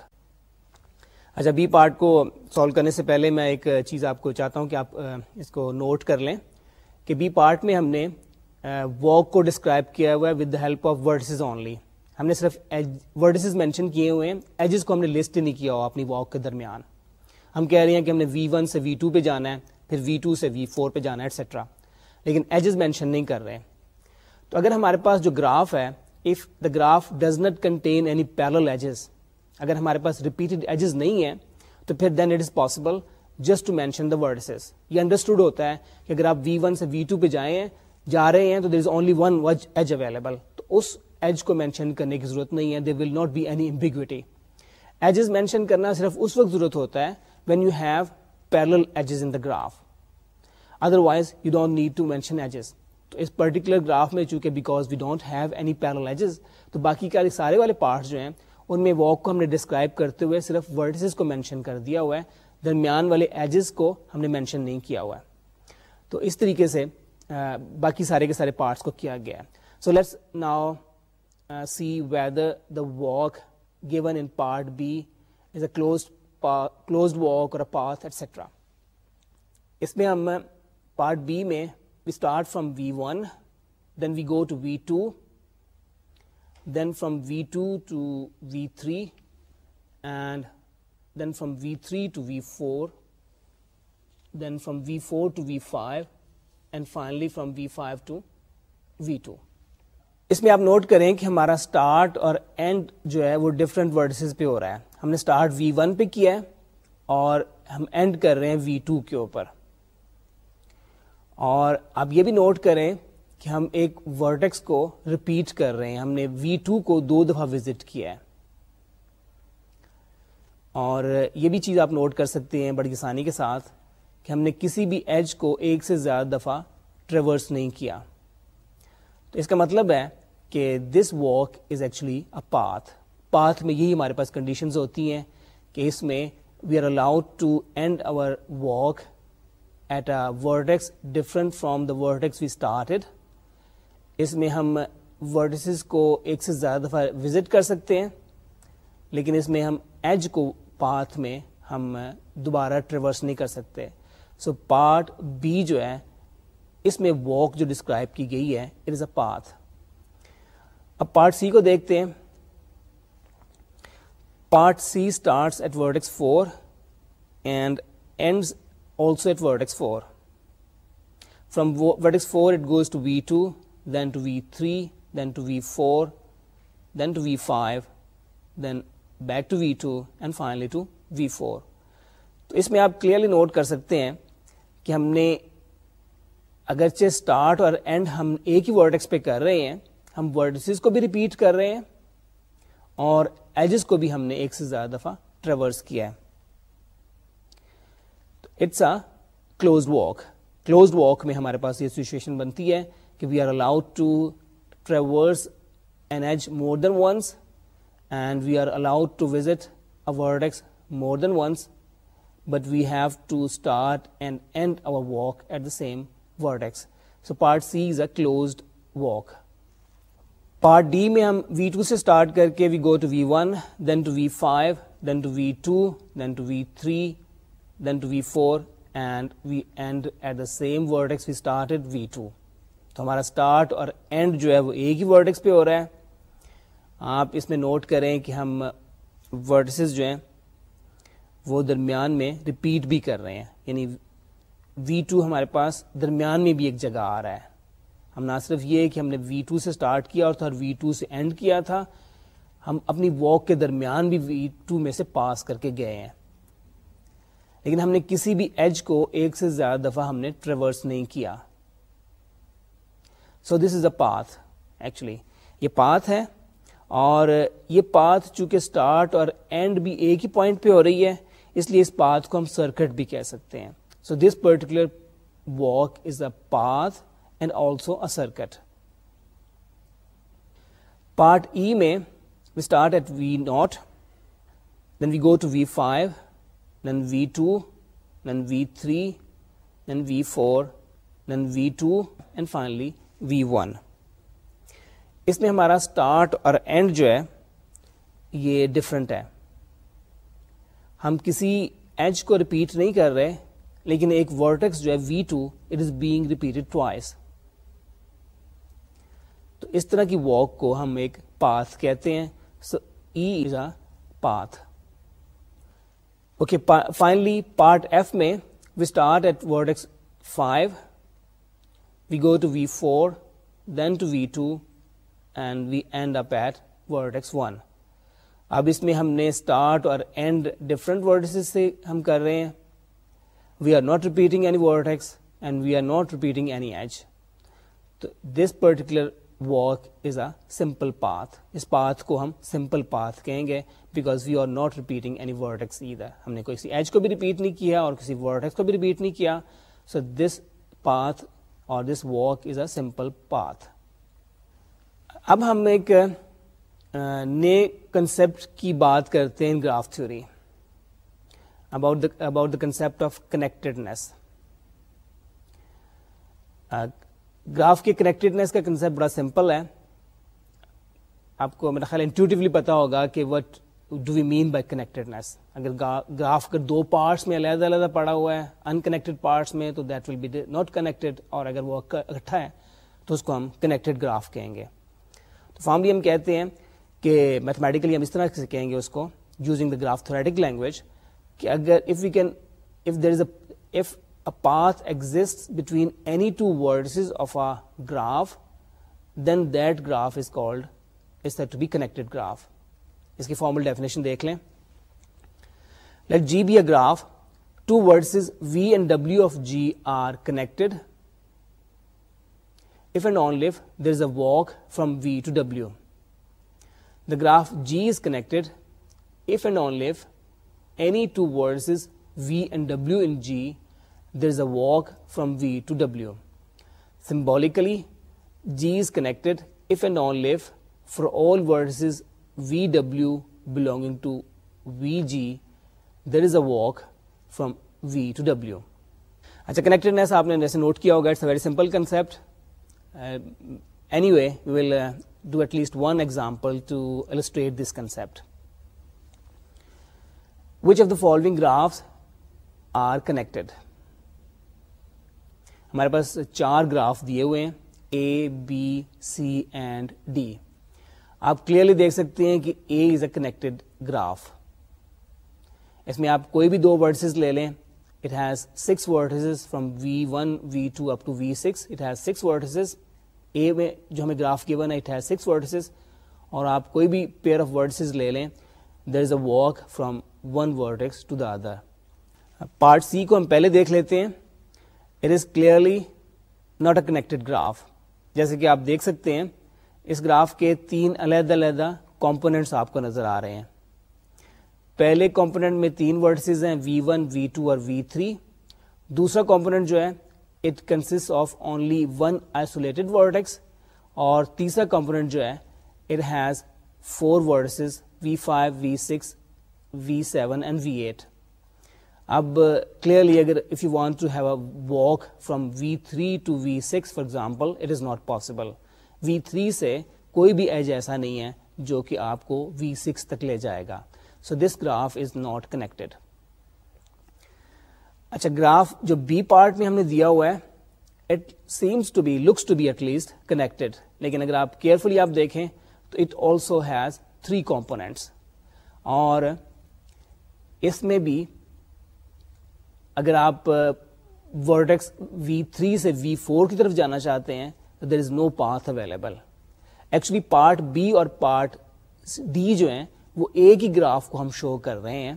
اچھا بی پارٹ کو سالو کرنے سے پہلے میں ایک چیز آپ کو چاہتا ہوں کہ آپ اس کو نوٹ کر لیں کہ بی پارٹ میں ہم نے واک کو ڈسکرائب کیا ہوا ہے with the help of vertices only ہم نے صرف ورڈسز مینشن کیے ہوئے ہیں ایجز کو ہم نے لسٹ نہیں کیا ہوا اپنی واک کے درمیان. ہم کہہ رہے ہیں کہ ہم نے وی ون سے وی ٹو پہ جانا ہے، پھر وی ٹو سے وی فور پہ جانا ہے ایٹسٹرا لیکن ایجز مینشن نہیں کر رہے۔ ہیں تو اگر ہمارے پاس جو گراف ہے if the graph does not contain any parallel edges اگر ہمارے پاس ریپیٹڈ ایجز نہیں ہے تو پھر then it is possible just to mention the vertices یہ انڈرسٹوڈ ہوتا ہے کہ اگر آپ وی ون سے وی ٹو پہ جائیں، جا رہے ہیں تو there is only one edge available تو اس ایج کو مینشن کرنے کی ضرورت نہیں ہے they will not be any ambiguity edges mention کرنا صرف اس وقت ضرورت ہوتا ہے when you have parallel edges in the graph otherwise you don't need to mention edges تو اس پرٹیکولر گراف میں چونکہ because we don't have any parallel edges تو باقی کا سارے والے پارٹس جو ہیں، ان میں واک کو ہم نے ڈسکرائب کرتے ہوئے صرف ورڈسز کو مینشن کر دیا ہوا ہے، درمیان والے ایجز کو ہم نے مینشن نہیں کیا ہوا ہے۔ تو اس طریقے سے باقی سارے کے سارے پارٹس کو کیا گیا ہے۔ So let's now see whether the walk given in part B is a close closed walk اور پاتھ ایٹسٹرا اس میں ہم پارٹ بی میں start from V one then we go to V two then from V two to V three and then from V three to V four then from V four to V five and finally from V five to V two اس میں آپ note کریں کہ ہمارا start اور end جو ہے وہ different ورڈسز پہ ہو رہا ہے۔ ہم نے اسٹارٹ وی ون پہ کیا ہے اور ہم اینڈ کر رہے ہیں وی ٹو کے اوپر۔ اور آپ یہ بھی نوٹ کریں کہ ہم ایک ورٹیکس کو ریپیٹ کر رہے ہیں۔ ہم نے وی ٹو کو دو دفعہ وزٹ کیا ہے۔ اور یہ بھی چیز آپ نوٹ کر سکتے ہیں بڑی آسانی کے ساتھ کہ ہم نے کسی بھی ایج کو ایک سے زیادہ دفعہ ٹریورس نہیں کیا۔ تو اس کا مطلب ہے کہ this walk is actually a path path میں یہی ہمارے پاس کنڈیشنز ہوتی ہیں کہ اس میں we are allowed to end our walk at a vertex different from the vertex we started اس میں ہم ورڈسز کو ایک سے زیادہ دفعہ وزٹ کر سکتے ہیں، لیکن اس میں ہم ایج کو پاتھ میں ہم دوبارہ ٹریورس نہیں کر سکتے۔ سو پارٹ بی جو ہے، اس میں واک جو ڈسکرائب کی گئی ہے اٹ از اے پاتھ اب پارٹ سی کو دیکھتے ہیں۔ Part C starts at vertex four and end also at vertex four from vertex four it goes to V two then to V three then to V four then to V five then back to V two and finally to V four تو اس میں آپ clearly note کر سکتے ہیں کہ ہم نے اگرچہ اسٹارٹ اور اینڈ ہم ایک ہی ورڈ ایکس پہ کر رہے ہیں، ہم ورڈسز کو بھی ریپیٹ کر رہے ہیں اور ایجز کو بھی ہم نے ایک سے زیادہ دفعہ ٹریورس کیا ہے۔ It's a close walk. Close walk میں ہمارے پاس یہ سچویشن بنتی ہے کہ we are allowed to traverse an edge more than once and we are allowed to visit a vertex more than once but we have to start and end our walk at the same vertex so part C is a closed walk part D میں ہم V two سے start کر کے we go to V one then to V five then to V two then to V three then to V four and we end at the same vertex we started V two تو ہمارا start اور end جو ہے وہ ایک ہی vertex پہ ہو رہا ہے۔ آپ اس میں نوٹ کریں کہ ہم ورڈسز جو ہیں وہ درمیان میں ریپیٹ بھی کر رہے ہیں۔ یعنی وی ٹو ہمارے پاس درمیان میں بھی ایک جگہ آ رہا ہے۔ ہم نہ صرف یہ کہ ہم نے وی ٹو سے اسٹارٹ کیا اور تھا وی ٹو سے اینڈ کیا تھا، ہم اپنی واک کے درمیان بھی وی ٹو میں سے پاس کر کے گئے ہیں۔ لیکن ہم نے کسی بھی ایج کو ایک سے زیادہ دفعہ ہم نے ٹریورس نہیں کیا. So this is a path actually یہ پاتھ ہے اور یہ پاتھ چونکہ اسٹارٹ اور اینڈ بھی ایک ہی پوائنٹ پہ ہو رہی ہے، اس لیے اس پاتھ کو ہم سرکٹ بھی کہہ سکتے ہیں. So this particular walk is a path and also a circuit part E میں we start at V not then we go to V five then V two then V three then V four then V two and finally V one اس میں ہمارا start اور end جو ہے، یہ different ہے. ہم کسی ایج کو ریپیٹ نہیں کر رہے، لیکن ایک ورٹیکس جو ہے V two it is being repeated twice تو اس طرح کی واک کو ہم ایک پاتھ کہتے ہیں. So E is a path okay finally part F میں we start at vertex five we go to V four then to V two and we end up at vertex one اب اس میں ہم نے start اور end different vertex سے ہم کر رہے ہیں. We are not repeating any vertex and we are not repeating any edge تو this particular walk is a simple path us path کو ہم سمپل پاتھ کہیں گے because we are not repeating any vertex ادھر ہم نے کسی edge کو بھی ریپیٹ نہیں کیا اور کسی ورڈ کو بھی ریپیٹ نہیں کیا. So this path or this walk is a simple path اب ہم ایک نئے کنسپٹ کی بات کرتے ہیں graph theory about about the concept of connectedness graph کے کنیکٹڈنیس کا کنسپٹ بڑا سمپل ہے۔ آپ کو میرا خیال انٹیوٹیولی پتا ہوگا کہ what do we mean by connectedness اگر گراف اگر دو پارٹس میں علیحدہ علیحدہ پڑا ہوا ہے انکنیکٹڈ پارٹس میں، تو that will be not connected اور اگر وہ اکٹھا ہے، تو اس کو ہم کنیکٹڈ گراف کہیں گے۔ تو فارملی ہم کہتے ہیں کہ میتھمیٹیکلی ہم اس طرح سے کہیں گے اس کو using the graph theoretic language کہ اگر if we can if there is a if path exists between any two vertices of a graph then graph is connected graph اس کی فارمل ڈیفینیشن دیکھ لیں let G be a graph two toss V and W of G are connected if and only there is a walk from V to W the graph G is connected if and only two vertex V and W in G there is a walk from V to W. Symbolically, G is connected if and only if for all vertices VW belonging to VG, there is a walk from V to W. اچھا connectedness آپ نے جیسے note کیا ہوگا it's a very simple concept anyway we will do at least one example to illustrate this concept which of the following graphs are connected ہمارے پاس چار graph دیے ہوئے ہیں A B C and D آپ clearly دیکھ سکتے ہیں کہ A is a connected graph اس میں آپ کوئی بھی دو ورڈسز لے لیں۔ It has six vertices from V one V two up to V six it has six vertices A میں جو ہمیں گراف کی ون ہے اٹ ہیز سکس ورڈز اور آپ کوئی بھی پیئر آف ورڈسز لے لیں۔ There is a walk from one vertex to the other part C کو ہم پہلے دیکھ لیتے ہیں۔ It is clearly not a connected graph جیسے کہ آپ دیکھ سکتے ہیں، اس گراف کے تین علیحدہ علیحدہ کمپونیٹس آپ کو نظر آ رہے ہیں۔ پہلے کمپونیٹ میں تین ورڈسز ہیں وی ون وی ٹو اور وی تھری دوسرا کمپونیٹ جو ہے it consist of only one isolated vertex اور تیسرا کمپونیٹ جو ہے it has four vertices V five V six V seven and V eight اب کلیئرلی اگر if you want to have a walk from V three to V six for example it is not possible V three سے کوئی بھی edge ایسا نہیں ہے جو کہ آپ کو وی سکس تک لے جائے گا. So this graph is not connected اچھا گراف جو بی پارٹ میں ہم نے دیا ہوا ہے it seems to be looks to be at least connected لیکن اگر آپ کیئرفلی آپ دیکھیں، تو it also has three components اور اس میں بھی اگر آپ ورڈیکس وی تھری سے وی فور کی طرف جانا چاہتے ہیں، تو there is no path available actually part B اور پارٹ ڈی جو ہیں، وہ ایک ہی گراف کو ہم شو کر رہے ہیں۔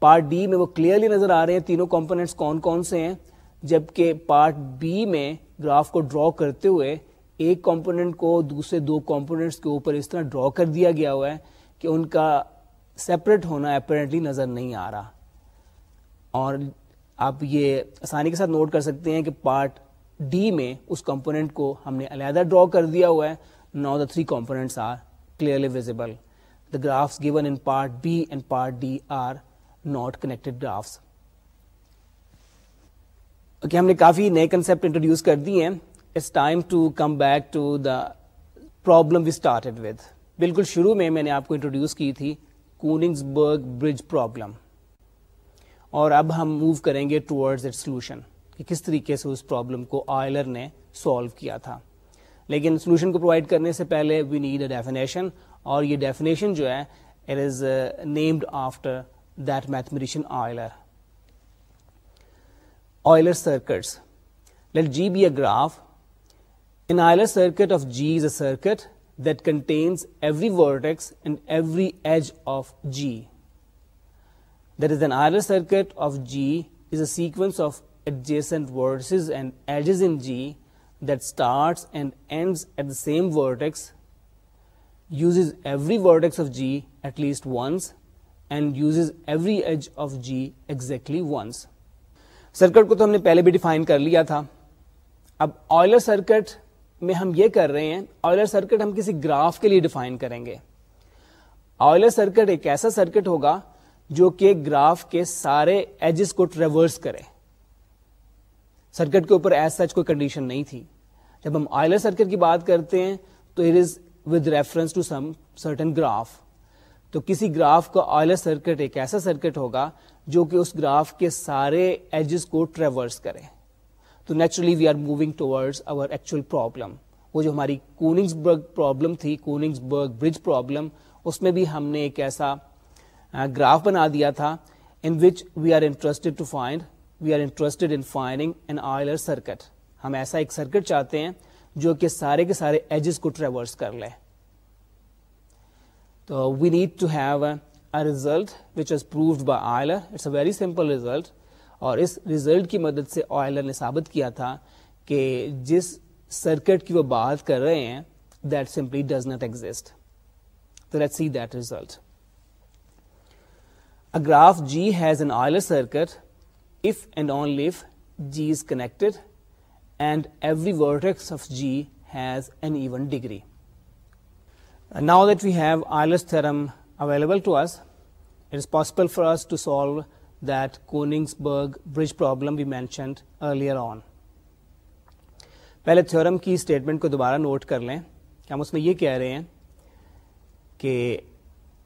پارٹ ڈی میں وہ کلیئرلی نظر آ رہے ہیں، تینوں کمپونیٹس کون کون سے ہیں۔ جبکہ پارٹ بی میں گراف کو ڈرا کرتے ہوئے ایک کمپونیٹ کو دوسرے دو کمپونیٹس کے اوپر اس طرح ڈرا کر دیا گیا ہوا ہے کہ ان کا سیپریٹ ہونا اپیرنٹلی نظر نہیں آ رہا۔ اور آپ یہ آسانی کے ساتھ نوٹ کر سکتے ہیں کہ پارٹ ڈی میں اس کمپونیٹ کو ہم نے علیحدہ ڈرا کر دیا ہوا ہے۔ Now the three components are clearly visible the graphs given in part B and part D are not connected graphs okay ہم نے کافی نئے کنسپٹ انٹروڈیوس کر دیے ہیں۔ It's time to come back to the problem we started with بالکل شروع میں میں نے آپ کو انٹروڈیوس کی تھی۔ کونگز برگ برج پرابلم اور اب ہم موو کریں گے ٹوورڈز اٹ سولوشن کہ کس طریقے سے اس پرابلم کو آئلر نے سالو کیا تھا۔ لیکن سولوشن کو پرووائڈ کرنے سے پہلے وی نیڈ اے ڈیفینیشن اور یہ ڈیفینیشن جو ہے it is named after that mathematician Euler Euler circuits let G be a graph an Euler circuit of G is a circuit that contains every vertex and every edge of G that is an Euler circuit of G is a sequence of adjacent vertices and edges in G that starts and ends at the same vertex uses every vertex of G at least once and uses every edge of G exactly once. Circuit کو تو ہم نے پہلے بھی define کر لیا تھا اب آئلر سرکٹ میں ہم یہ کر رہے ہیں آئلر سرکٹ ہم کسی گراف کے لیے ڈیفائن کریں گے آئلر سرکٹ ایک ایسا سرکٹ ہوگا جو کہ گراف کے سارے ایجز کو ٹریورس کرے۔ سرکٹ کے اوپر ایز سچ کوئی کنڈیشن نہیں تھی۔ جب ہم آئلر سرکٹ کی بات کرتے ہیں تو it is with reference to some certain graph تو کسی گراف کا آئلر سرکٹ ایک ایسا سرکٹ ہوگا جو کہ اس گراف کے سارے ایجز کو ٹریورس کرے۔ تو naturally we are moving toward our actual problem وہ جو ہماری کونگس برگ پرابلم تھی کونگس برگ برج پرابلم اس میں بھی ہم نے ایک ایسا گراف بنا دیا تھا in which we are interested to find we are interested in finding an Euler circuit ہم ایسا ایک سرکٹ چاہتے ہیں جو کہ سارے کے سارے ایجز کو ٹریورس کر لے۔ تو we need to have a result which is proved by Euler it's a very simple result اور اس ریزلٹ کی مدد سے آئلر نے ثابت کیا تھا کہ جس سرکٹ کی وہ بات کر رہے ہیں that simply does not exist تو let see that result graph G has an Euler circuit if and only if G is connected and every vertex of G has an even degree. And Now that we have Euler's theorem available to us, it is possible for us to solve that Königsberg bridge problem we mentioned earlier on. پہلے theorem کی statement کو دوبارہ note کر لیں کہ ہم اس میں یہ کہہ رہے ہیں کہ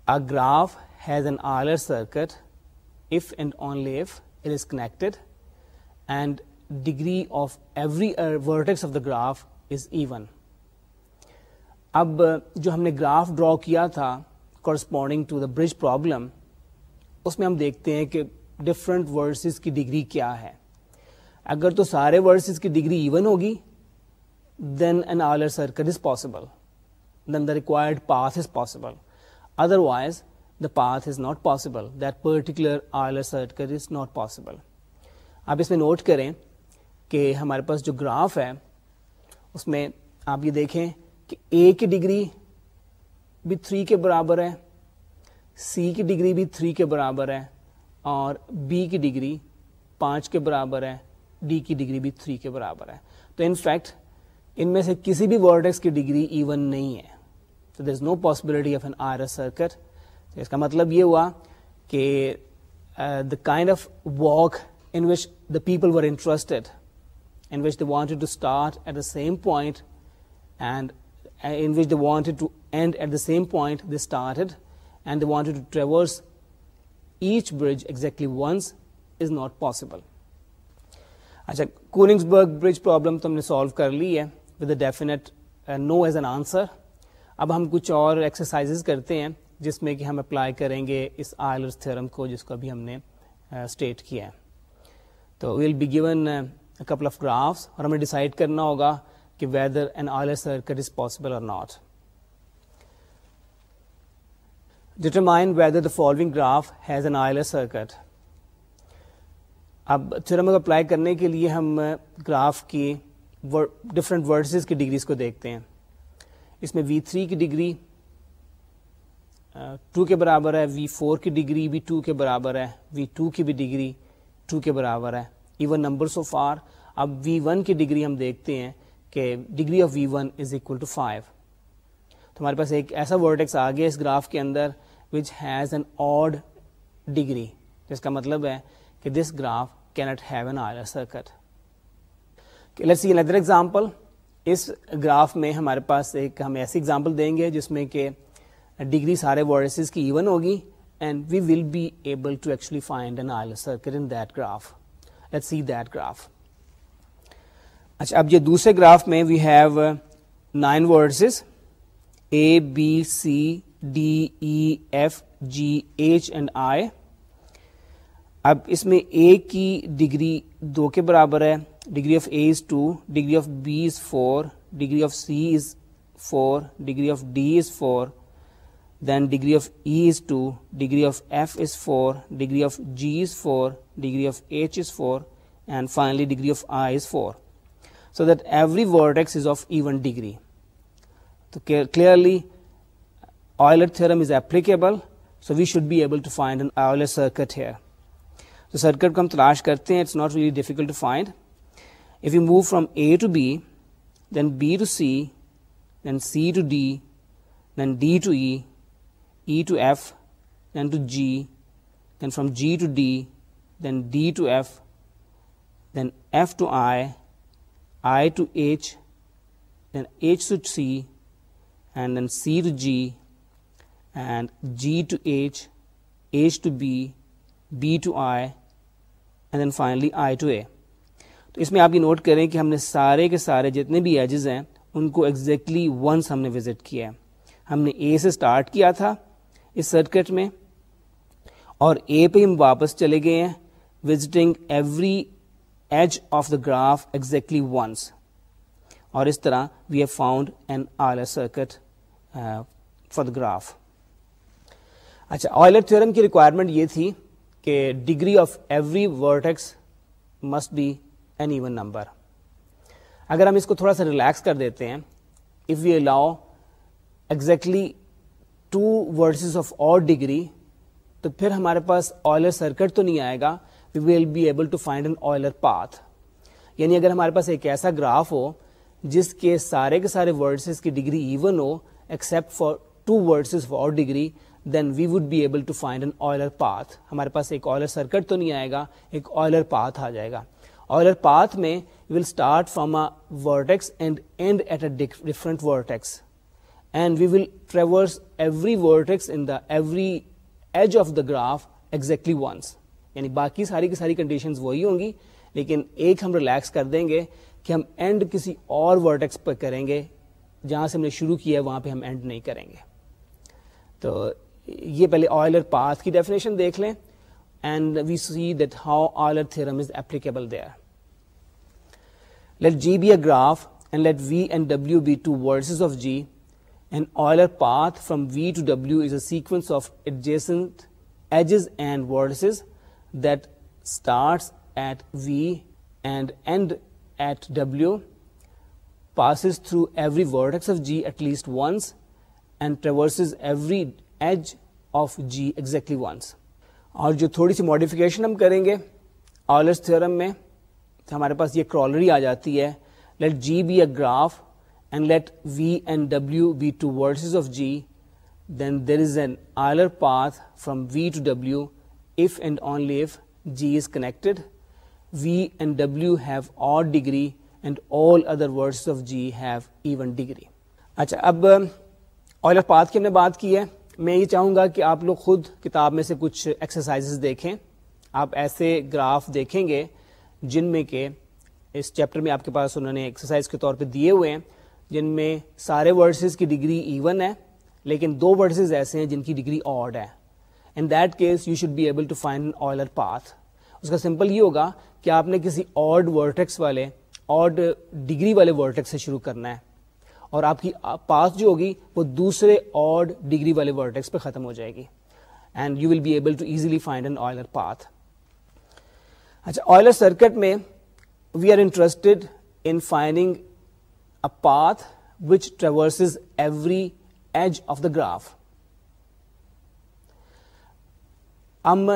a graph has an Euler circuit if and only if it is connected and degree of every uh, vertex of the graph is even. اب uh, جو ہم نے گراف ڈرا کیا تھا corresponding to the bridge problem اس میں ہم دیکھتے ہیں کہ ڈفرنٹ ورسز کی ڈگری کیا ہے. اگر تو سارے ورسز کی ڈگری ایون ہوگی then an Euler circle is possible then the required pass is possible otherwise the path is not possible that particular Euler circle is not possible آپ اس میں نوٹ کریں کہ ہمارے پاس جو گراف ہے، اس میں آپ یہ دیکھیں کہ اے کی ڈگری بھی تھری کے برابر ہے سی کی ڈگری بھی تھری کے برابر ہے، اور بی کی ڈگری پانچ کے برابر ہے ڈی کی ڈگری بھی تھری کے برابر ہے۔ تو ان فیکٹ ان میں سے کسی بھی ورڈیکس کی ڈگری ایون نہیں ہے۔ تو there is no possibility of an Euler circuit اس کا مطلب یہ ہوا کہ the kind of walk in which the people were interested in which they wanted to start at the same point and in which they wanted to end at the same point they started and they wanted to traverse each bridge exactly once is not possible اچھا کولنگس برگ bridge problem تو ہم نے solve کر لی ہے with a definite no as an answer اب ہم کچھ اور ایکسرسائز کرتے ہیں۔ جس میں کہ ہم اپلائی کریں گے اس آئلرس تھرم کو جس کو ابھی ہم نے اسٹیٹ کیا ہے۔ تو we'll be given couple of graphs اور ہمیں ڈسائڈ کرنا ہوگا کہ whether an Euler circuit is possible or not determine whether the following graph has an Euler circuit اب تھرم کو اپلائی کرنے کے لیے ہم گراف کی ڈفرنٹ ورڈسز کی ڈگریز کو دیکھتے ہیں۔ اس میں وی تھری کی ڈگری ٹو کے برابر ہے، وی فور کی ڈگری بھی ٹو کے برابر ہے، وی ٹو کی بھی ڈگری ٹو کے برابر ہے۔ ایون نمبر سو فار اب وی ون کی ڈگری ہم دیکھتے ہیں کہ degree of V one is equal to five تو ہمارے پاس ایک ایسا ورڈ آ گیا اس گراف کے اندر which has an odd degree جس کا مطلب ہے کہ this graph can't have an Euler circuit see another example us graph میں ہمارے پاس ایک ہم ایسی ایگزامپل دیں گے جس میں کہ ڈگری سارے ورڈسز کی ایون ہوگی and we will be able to actually find an Euler circuit in that graph let see that graph اچھا اب یہ دوسرے گراف میں we have nine vertices. A B C D E F G H and I اب اس میں A کی degree دو کے برابر ہے. Degree of A is two degree of B is four degree of C is four degree of D is four then degree of E is two degree of F is four degree of G is four degree of H is four and finally degree of I is four so that every vertex is of even degree تو clearly Euler theorem is applicable so we should be able to find an Euler circuit here تو circuit کو ہم تلاش کرتے ہیں it's not really difficult to find if you move from A to B then B to C then C to D then D to E E to F then to G then from G to D then D to F then F to I I to H then H to C and then C to G and G to H H to B B to I and then finally I to A تو اس میں آپ یہ note کریں کہ ہم نے سارے کے سارے جتنے بھی ایجز ہیں، ان کو ایگزیکٹلی ونس ہم نے وزٹ کیا ہے۔ ہم نے اے سے اسٹارٹ کیا تھا اس سرکٹ میں اور اے پہ ہم واپس چلے گئے ہیں visiting every edge of the graph exactly once اور اس طرح we have found an Euler circuit for the graph اچھا آئلر تھورم کی ریکوائرمنٹ یہ تھی کہ degree of every vertex must be an even number اگر ہم اس کو تھوڑا سا ریلیکس کر دیتے ہیں if you allow exactly two vertices of odd degree, تو پھر ہمارے پاس آئلر سرکٹ تو نہیں آئے گا we will be able to find an Euler path یعنی اگر ہمارے پاس ایک ایسا گراف ہو، جس کے سارے کے سارے ورڈسز کی degree even who except for two vertices for degree then we would be able to find an Euler path ہمارے پاس ایک آئلر سرکٹ تو نہیں آئے گا، ایک آئلر پاتھ آ جائے گا۔ آئلر پاتھ میں will start from a vertex and end at a different vertex and we will traverse every vertex in the every edge of the graph exactly once یعنی باقی ساری کی ساری کنڈیشنز وہی ہوں گی، لیکن ایک ہم ریلیکس کر دیں گے کہ ہم اینڈ کسی اور ورٹیکس پہ کریں گے، جہاں سے ہم نے شروع کیا ہے، وہاں پہ ہم اینڈ نہیں کریں گے۔ تو یہ پہلے آئلر پاتھ کی ڈیفینیشن دیکھ لیں۔ And we see that how Euler theorem is applicable there let G be a graph and let V and W be two vertices of G and Euler path from V to W is a sequence of adjacent edges and vertices that starts at V and end at W passes through every vertex of G at least once and traverses every edge of G exactly once. اور جو تھوڑی سی modification ہم کریں گے آلرس theorem میں، ہمارے پاس یہ کرالری آ جاتی ہے let G be a graph and let V and W be two vertices of G then there is an Euler path from V to W if and only if G is connected V and W have odd degree and all other vertices of G have even degree اچھا اب Isle of path کی ہم نے بات کی ہے۔ میں یہ چاہوں گا کہ آپ لوگ خود کتاب میں سے کچھ ایکسرسائز دیکھیں۔ آپ ایسے گراف دیکھیں گے جن میں کہ اس چیپٹر میں آپ کے پاس انہوں نے ایکسرسائز کے طور پہ دیے ہوئے ہیں۔ جن میں سارے ورڈسز کی ڈگری ایون ہے، لیکن دو ورڈسز ایسے ہیں جن کی ڈگری آڈ ہے۔ In that case you should be able to find Euler path اس کا سمپل یہ ہوگا کہ آپ نے کسی آڈ ورٹیکس والے آڈ ڈگری والے ورٹیکس سے شروع کرنا ہے۔ اور آپ کی پاس جو ہوگی، وہ دوسرے آڈ ڈگری والے ورٹیکس پہ ختم ہو جائے گی۔ And you will be able to easily find an Euler path اچھا آئلر سرکٹ میں we are interested in finding a path which traverses every edge of the graph ہم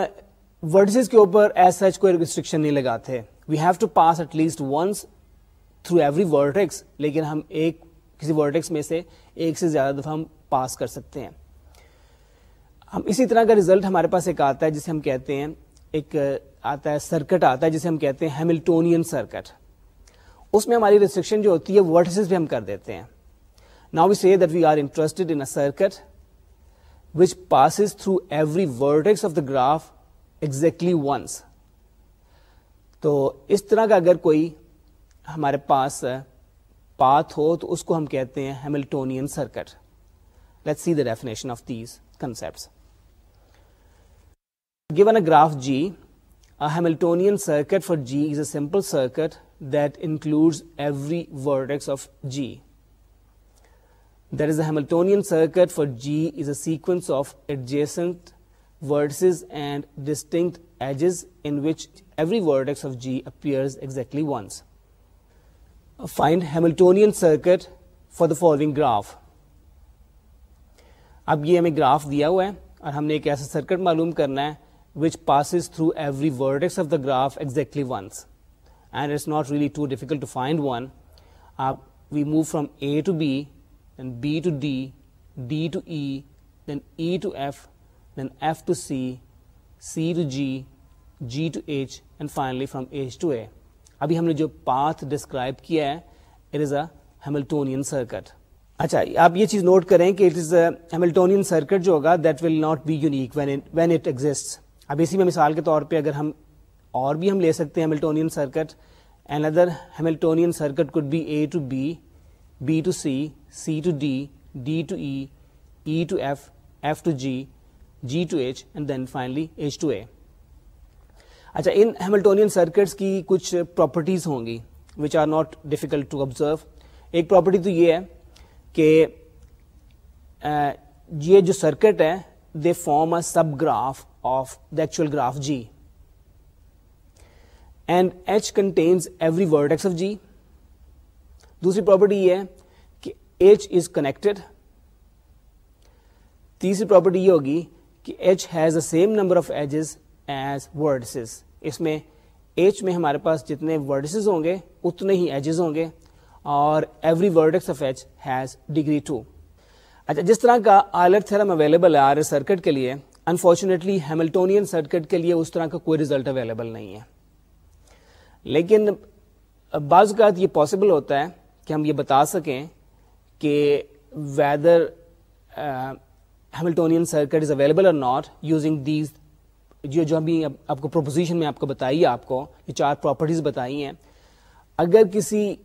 ورڈز کے اوپر ایز سچ کوئی ریسٹرکشن نہیں لگاتے. We have to pass at least once through every vertex لیکن ہم ایک کسی ورٹیکس میں سے ایک سے زیادہ دفعہ ہم پاس کر سکتے ہیں. ہم اسی طرح کا ریزلٹ ہمارے پاس ایک آتا ہے جسے ہم کہتے ہیں، ایک آتا ہے سرکٹ آتا ہے جسے ہم کہتے ہیں ہیملٹونین سرکٹ اس میں ہماری ریسٹرکشن جو ہوتی ہے ورڈسز بھی ہم کر دیتے ہیں. Now we see that we are interested in circuit which passes through every vertex of the graph exactly once تو اس طرح کا اگر کوئی ہمارے پاس پاتھ ہو، تو اس کو ہم کہتے ہیں Hamiltonian circuit let see the definition of these concept given a graph G Hamiltonian circuit for G is a simple circuit that includes every vertex of G There is a Hamiltonian circuit for G is a sequence of adjacent vertices and distinct edges in which every vertex of G appears exactly once. Find Hamiltonian circuit for the following graph. اب یہ ہمیں graph دیا ہوا ہے اور ہم نے ایک ایسا سرکٹ معلوم کرنا ہے which passes through every vertex of the graph exactly once and it's not really too difficult to find one آپ we move from A to B then B to D, D to E, then E to F, then F to C, C to G, G to H, and finally from H to A. ابھی ہم نے جو path describe کیا ہے it is a Hamiltonian circuit اچھا آپ یہ چیز نوٹ کریں کہ اٹ از ہیملٹونین سرکٹ جو ہوگا that will not be unique when it exist اب اسی میں مثال کے طور پہ اگر ہم اور بھی ہم لے سکتے ہیں Hamiltonian circuit. And other Hamiltonian circuit could be A to B B to C C to D D to E E to F F to G G to H and then finally H to A اچھا ان Hamiltonian circuits کی کچھ properties ہوں گی which are not difficult to observe ایک property تو یہ ہے کہ یہ جو سرکٹ ہے they form a subgraph of the actual graph G and H contains every vertex of G دوسری پراپرٹی یہ ہے کہ ایچ از کنیکٹڈ تیسری پراپرٹی یہ ہوگی کہ H has a same number of edges as vertices اس میں ایچ میں ہمارے پاس جتنے ورڈسز ہوں گے، اتنے ہی ایجز ہوں گے، اور every vertex of H has degree two اچھا جس طرح کا آئلر تھرم اویلیبل ہے آر سرکٹ کے لیے انفارچونیٹلی ہیملٹونین سرکٹ کے لیے اس طرح کا کوئی ریزلٹ اویلیبل نہیں ہے۔ لیکن بعض اوقات یہ پاسبل ہوتا ہے کہ ہم یہ بتا سکیں کہ whether Hamiltonian circuit is available or not using these جو جو ابھی آپ کو پروپوزیشن میں آپ کو بتائی آپ کو یہ چار پراپرٹیز بتائی ہیں۔ اگر کسی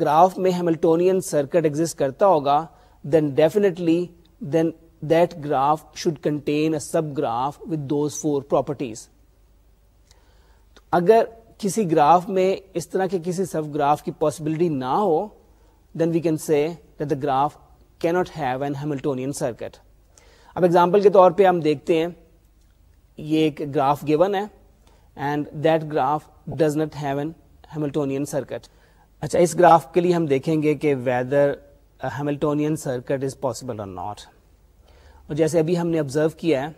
گراف میں ہیملٹونین سرکٹ ایگزٹ کرتا ہوگا then definitely then that graph should contain a subgraph with those four properties اگر کسی گراف میں اس طرح کے کسی سب گراف کی پاسبلٹی نہ ہو then we can see the graph کی not have an Hamiltonian circuit اب ایگزامپل کے طور پہ ہم دیکھتے ہیں، یہ ایک گراف گیون ہے and that graph does not have an Hamiltonian circuit اچھا اس گراف کے لیے ہم دیکھیں گے کہ whether Hamiltonian circuit is possible or not اور جیسے ابھی ہم نے آبزرو کیا ہے،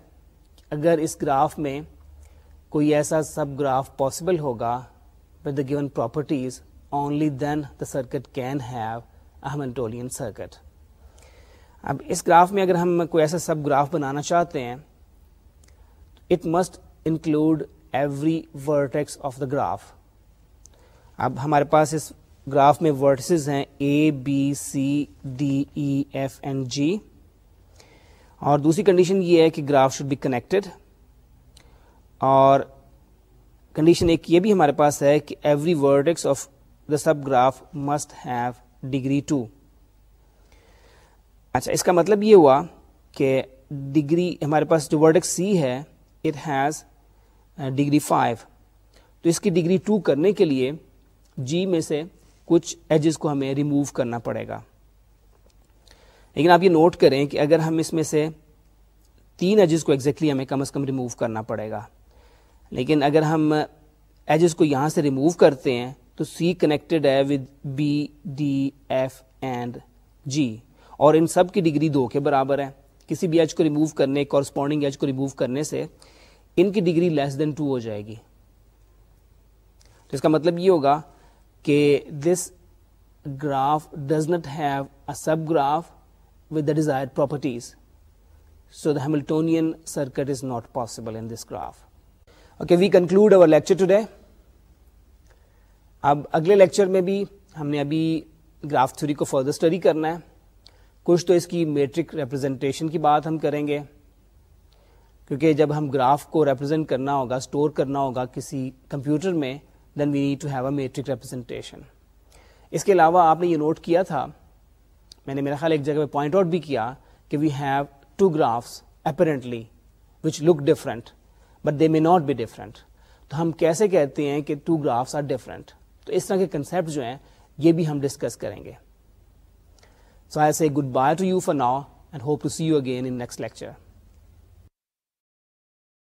اگر اس گراف میں کوئی ایسا سب گراف پاسبل ہوگا with the given properties only then the circuit can have Hamiltonian circuit اب اس گراف میں اگر ہم کوئی ایسا سب گراف بنانا چاہتے ہیں it must include every vertex of the graph اب ہمارے پاس اس گراف میں ورٹسز ہیں A B C D E F and G اور دوسری کنڈیشن یہ ہے کہ گراف شوڈ بی کنیکٹڈ اور کنڈیشن ایک یہ بھی ہمارے پاس ہے کہ every vertex of the subgraph must have degree two اچھا اس کا مطلب یہ ہوا کہ ڈگری ہمارے پاس جو ورڈ سی ہے اٹ ہیز ڈگری فائیو تو اس کی ڈگری ٹو کرنے کے لیے جی میں سے کچھ ایجز کو ہمیں ریموو کرنا پڑے گا۔ لیکن آپ یہ نوٹ کریں کہ اگر ہم اس میں سے تین ایجز کو ایگزیکٹلی ہمیں کم از کم ریموو کرنا پڑے گا۔ لیکن اگر ہم ایجز کو یہاں سے ریموو کرتے ہیں تو سی کنیکٹڈ ہے with B D F and G اور ان سب کی ڈگری دو کے برابر ہے کسی بھی ایج کو ریموو کرنے کورسپونڈنگ ایج کو ریموو کرنے سے ان کی ڈگری لیس دین ٹو ہو جائے گی. تو اس کا مطلب یہ ہوگا کہ this graph does not have a subgraph with the desired properties so the Hamiltonian circuit is not possible in this graph okay we conclude over lecture today اب اگلے لیکچر میں بھی ہم نے ابھی گراف تھوری کو فردر اسٹڈی کرنا ہے۔ کچھ تو اس کی میٹرک ریپرزینٹیشن کی بات ہم کریں گے۔ کیونکہ جب ہم گراف کو ریپرزینٹ کرنا ہوگا اسٹور کرنا ہوگا کسی کمپیوٹر میں then we need to have a matrix representation اس کے علاوہ آپ نے یہ نوٹ کیا تھا، میں نے میرا خیال ایک جگہ پہ پوائنٹ آؤٹ بھی کیا کہ we have two graphs apparently which look different but they may not be different تو ہم کیسے کہتے ہیں کہ ٹو گرافس آر ڈفرینٹ تو اس طرح کے کنسپٹ جو ہیں، یہ بھی ہم ڈسکس کریں گے۔ So I say goodbye to you for now and hope to see you again in next lecture